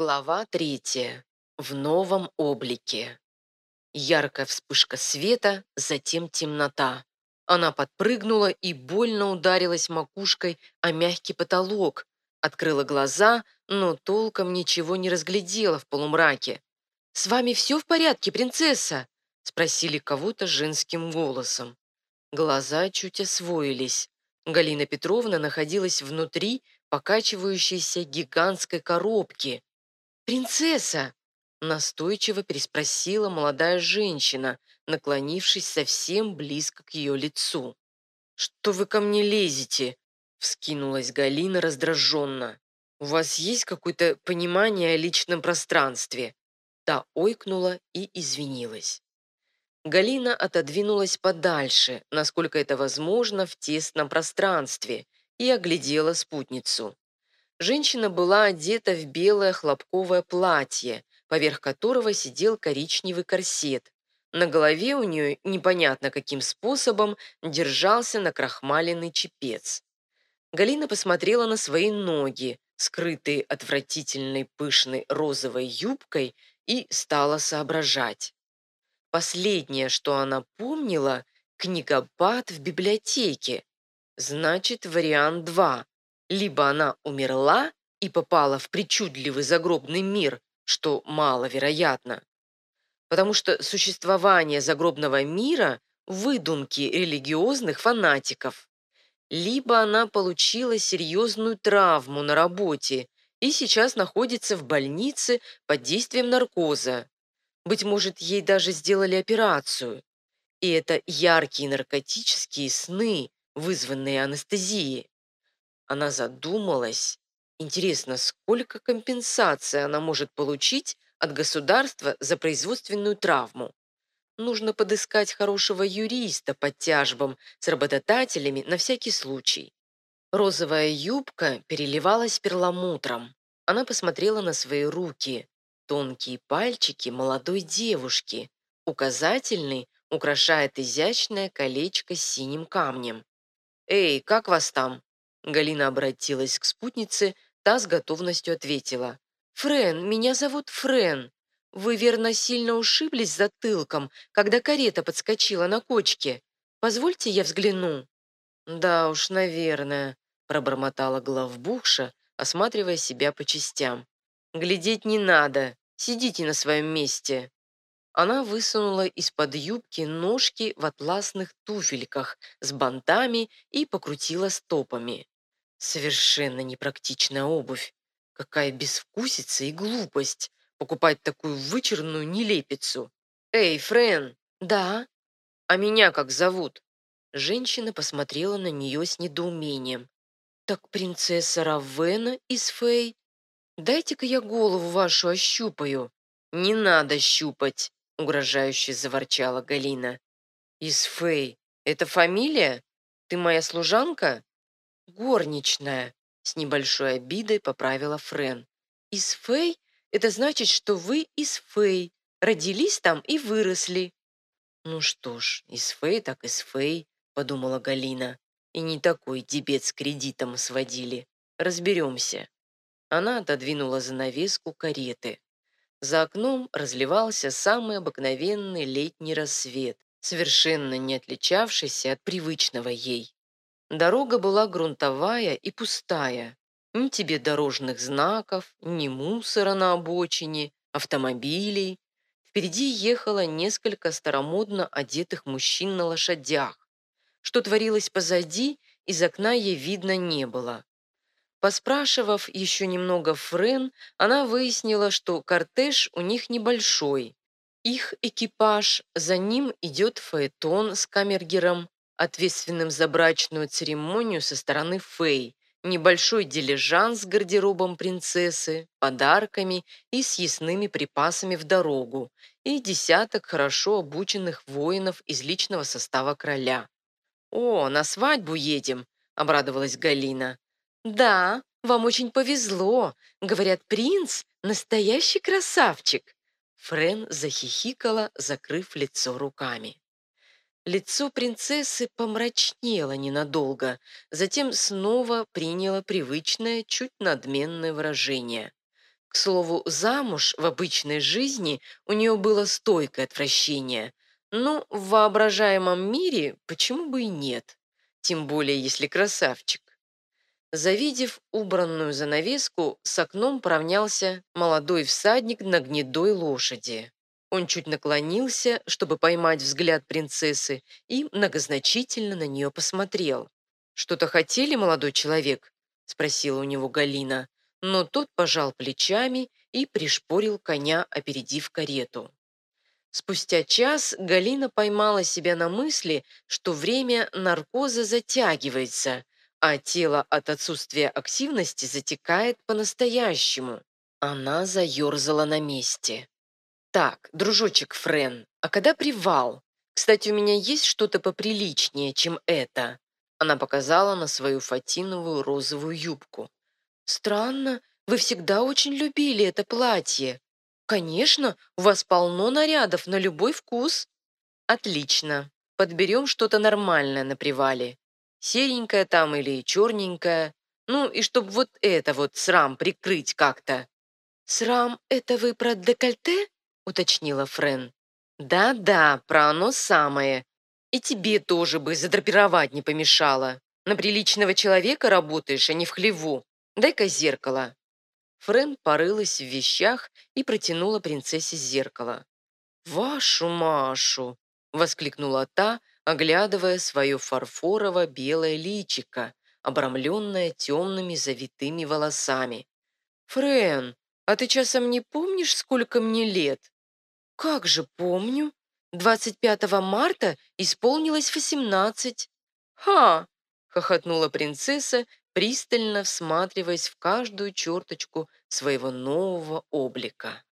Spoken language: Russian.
Глава третья. В новом облике. Яркая вспышка света, затем темнота. Она подпрыгнула и больно ударилась макушкой о мягкий потолок, открыла глаза, но толком ничего не разглядела в полумраке. «С вами все в порядке, принцесса?» – спросили кого-то женским голосом. Глаза чуть освоились. Галина Петровна находилась внутри покачивающейся гигантской коробки – «Принцесса!» – настойчиво переспросила молодая женщина, наклонившись совсем близко к ее лицу. «Что вы ко мне лезете?» – вскинулась Галина раздраженно. «У вас есть какое-то понимание о личном пространстве?» Та ойкнула и извинилась. Галина отодвинулась подальше, насколько это возможно, в тесном пространстве, и оглядела спутницу. Женщина была одета в белое хлопковое платье, поверх которого сидел коричневый корсет. На голове у нее непонятно каким способом держался накрахмаленный чепец. Галина посмотрела на свои ноги, скрытые отвратительной пышной розовой юбкой, и стала соображать. Последнее, что она помнила, книгопад в библиотеке. Значит, вариант 2 либо она умерла и попала в причудливый загробный мир, что маловероятно, потому что существование загробного мира – выдумки религиозных фанатиков. Либо она получила серьезную травму на работе и сейчас находится в больнице под действием наркоза. Быть может, ей даже сделали операцию. И это яркие наркотические сны, вызванные анестезией. Она задумалась. Интересно, сколько компенсации она может получить от государства за производственную травму? Нужно подыскать хорошего юриста под тяжбом с работодателями на всякий случай. Розовая юбка переливалась перламутром. Она посмотрела на свои руки. Тонкие пальчики молодой девушки. Указательный украшает изящное колечко с синим камнем. «Эй, как вас там?» Галина обратилась к спутнице, та с готовностью ответила. «Френ, меня зовут Френ. Вы, верно, сильно ушиблись затылком, когда карета подскочила на кочке. Позвольте я взгляну». «Да уж, наверное», – пробормотала главбухша, осматривая себя по частям. «Глядеть не надо. Сидите на своем месте». Она высунула из-под юбки ножки в атласных туфельках с бантами и покрутила стопами. Совершенно непрактичная обувь. Какая безвкусица и глупость покупать такую вычурную нелепицу. Эй, Френ! Да? А меня как зовут? Женщина посмотрела на нее с недоумением. Так принцесса Равена из Фей? Дайте-ка я голову вашу ощупаю. Не надо щупать, угрожающе заворчала Галина. Из Фей. Это фамилия? Ты моя служанка? «Горничная», — с небольшой обидой поправила Френ. «Из Фэй? Это значит, что вы из Фэй. Родились там и выросли». «Ну что ж, из Фэй так из Фэй», — подумала Галина. «И не такой дебет с кредитом сводили. Разберемся». Она отодвинула занавеску кареты. За окном разливался самый обыкновенный летний рассвет, совершенно не отличавшийся от привычного ей. Дорога была грунтовая и пустая. Ни тебе дорожных знаков, ни мусора на обочине, автомобилей. Впереди ехало несколько старомодно одетых мужчин на лошадях. Что творилось позади, из окна ей видно не было. Поспрашивав еще немного Френ, она выяснила, что кортеж у них небольшой. Их экипаж, за ним идет фаэтон с камергером, ответственным за брачную церемонию со стороны Фэй, небольшой дилижанс с гардеробом принцессы, подарками и съестными припасами в дорогу и десяток хорошо обученных воинов из личного состава короля. «О, на свадьбу едем!» – обрадовалась Галина. «Да, вам очень повезло. Говорят, принц – настоящий красавчик!» Френ захихикала, закрыв лицо руками. Лицо принцессы помрачнело ненадолго, затем снова приняло привычное, чуть надменное выражение. К слову, замуж в обычной жизни у нее было стойкое отвращение, но в воображаемом мире почему бы и нет, тем более если красавчик. Завидев убранную занавеску, с окном поравнялся молодой всадник на гнедой лошади. Он чуть наклонился, чтобы поймать взгляд принцессы, и многозначительно на нее посмотрел. «Что-то хотели, молодой человек?» – спросила у него Галина, но тот пожал плечами и пришпорил коня, опередив карету. Спустя час Галина поймала себя на мысли, что время наркоза затягивается, а тело от отсутствия активности затекает по-настоящему. Она заерзала на месте. «Так, дружочек Френ, а когда привал? Кстати, у меня есть что-то поприличнее, чем это». Она показала на свою фатиновую розовую юбку. «Странно, вы всегда очень любили это платье. Конечно, у вас полно нарядов на любой вкус». «Отлично. Подберем что-то нормальное на привале. Серенькое там или черненькое. Ну и чтобы вот это вот срам прикрыть как-то». «Срам – это вы про декольте?» уточнила Френ. «Да-да, про оно самое. И тебе тоже бы задрапировать не помешало. На приличного человека работаешь, а не в хлеву. Дай-ка зеркало». Френ порылась в вещах и протянула принцессе зеркало. «Вашу Машу!» — воскликнула та, оглядывая свое фарфорово-белое личико, обрамленное темными завитыми волосами. «Френ, а ты часом не помнишь, сколько мне лет?» «Как же помню. 25 марта исполнилось 18». «Ха!» — хохотнула принцесса, пристально всматриваясь в каждую черточку своего нового облика.